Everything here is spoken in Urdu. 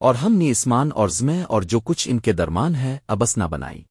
اور ہم نے اسمان اور زمیں اور جو کچھ ان کے درمان ہے، ابس نہ بنائی۔